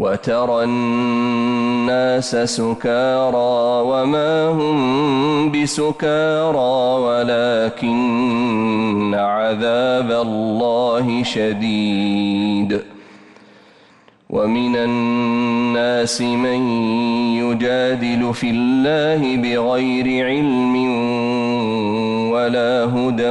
وترى الناس سكارى وما هم بسكارى ولكن عذاب الله شديد. ومن الناس من يجادل في الله بغير علم ولا هدى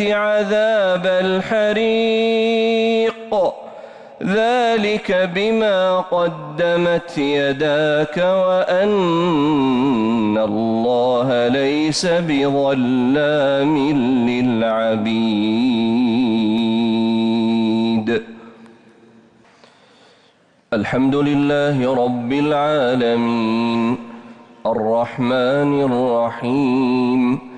عذاب الحريق ذلك بما قدمت يداك وأن الله ليس بظلام للعبيد الحمد لله رب العالمين الرحمن الرحيم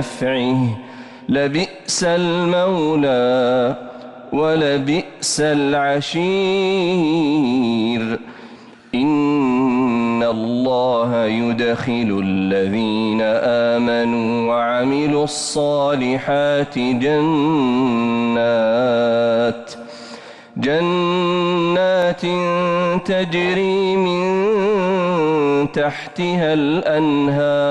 نفعه لبئس المولى ولبئس العشير. إن الله يدخل الذين آمنوا وعملوا الصالحات جنات جنات تجري من تحتها الأنهار.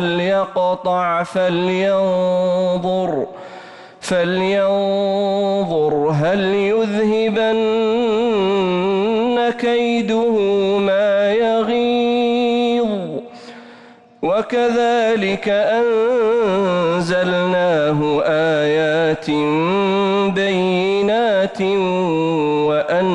ليقطع فلينظر فلينظر هل يذهبن كيده ما يغيظ. وكذلك أنزلناه آيات بينات وأن